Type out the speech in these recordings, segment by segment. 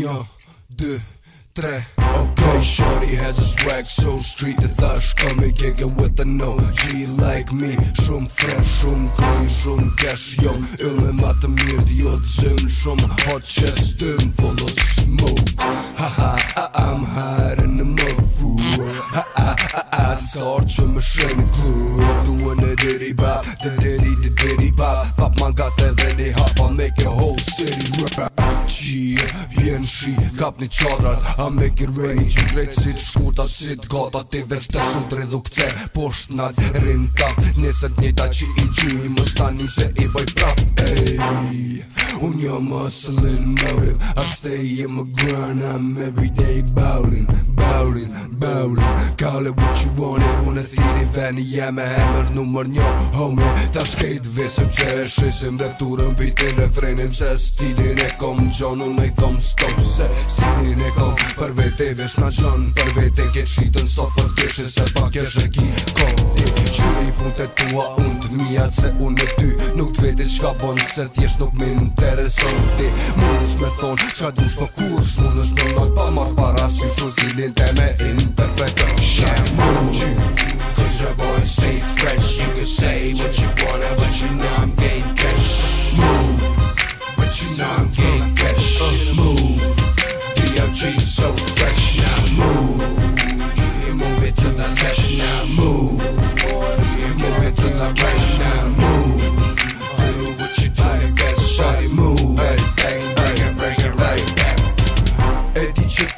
Yo, Okay, shorty has a swag so street The thoughts coming gigging with a no G like me Shum fresh, shum clean, shum cash Jo, ylme ma të mirë dhjo të zim Shumë hot chest dym full of smoke Ha ha, I'm high in the motherfucker Ha ha, ha, ha, sarë që më shemi klub Doing a diddy bop, the diddy, the diddy bop Pop my got that lady hop, I make a whole city rap qije Vjen shi, kap një qadrat A me kirveni që drejt si të shkurta Si të gata ti veç të shumë të redukce Posht në atë rinë tap Nesët njëta që i gjuj Më stanim se i bëj prap Ej. Unë jam a sëllin mëvip I stay in my grind I'm everyday bowling Bowling, bowling Call it what you want it Unë e thiri veni jam e emër nëmër një Homie, ta shkejt visim Se e shesim, dhe turën vitin Dhe frenim se stilin e kom Gjonu në i thom stop Se stilin e kom Për vete vesh në gjon Për vete ke qitën sot për kishin Se pak kesh e ki kom Qyri pun të tua unë të mija Se unë e ty nuk të veti qka bon Se thjesht nuk me intereson ti Mun është me thonë qka du shpo kur Së me ndalë pa marë para Si që zilin të me interpretën Shem mun qy Qy qa bojnë stay fresh You can say what you wanna But you know I'm gay cash Mun But you know I'm gay cash Mun D.O.G. so fresh Now move You can move it to the left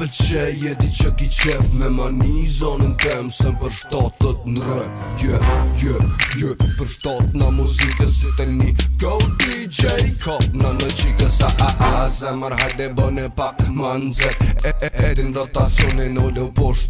pëlqe di që ki qef me mani zonën tem Sem për shtatët në rëm jë, jë, jë Për shtatë në muzike si të një Go DJ ka na në qike sa a a Zemër hajde bëne pa manze E, e, e, e, e, e, e, e, e, e, e, e,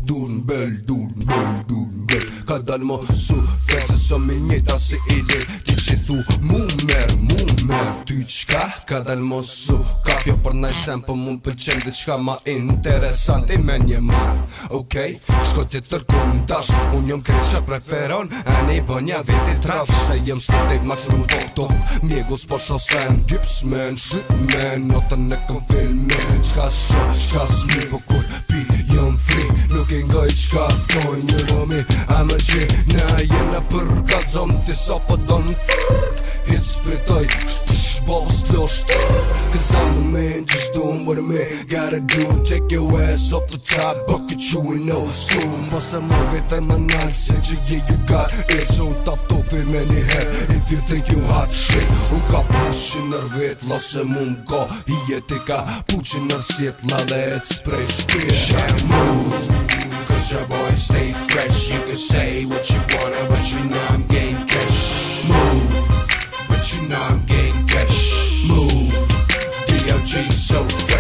e, e, e, e, e, ka dal mo su Këtë se së me njët si i lirë Ti që thu mu merë, mu merë Ty qka ka dal mo su Ka pjo për naj sen për po mund për qenë Dhe qka ma interesant i me një marë Okej, okay? shko të tërkom tash Unë jëm kretë që preferon E një i një veti traf Se jëm s'ke të i maksë më më tokë tokë Mjegu s'po shosen Dips men, shyp men Në të në kom filmi Qka s'shop, qka s'mi Po kur pi jëm fri Nuk i ngoj qka thoj një vëm Ama që në jena për kalzom Ti sa po don Hit spritoj Tsh bos tosh Cause I'm the man just doing what I'm in Gotta do Check your ass off the top Buck it you in no school Boss I'm a fit and I'm not Said you yeah you got it So I'm head If you think you hot shit Who got pushing her vet Lasse mum go Hiye tika Pushing her sit La let's pray shpia Shamu Shamu your boy, stay fresh. You can say what you wanna, but you know I'm getting cash. Move, but you know I'm getting cash. Move, DOG so fresh.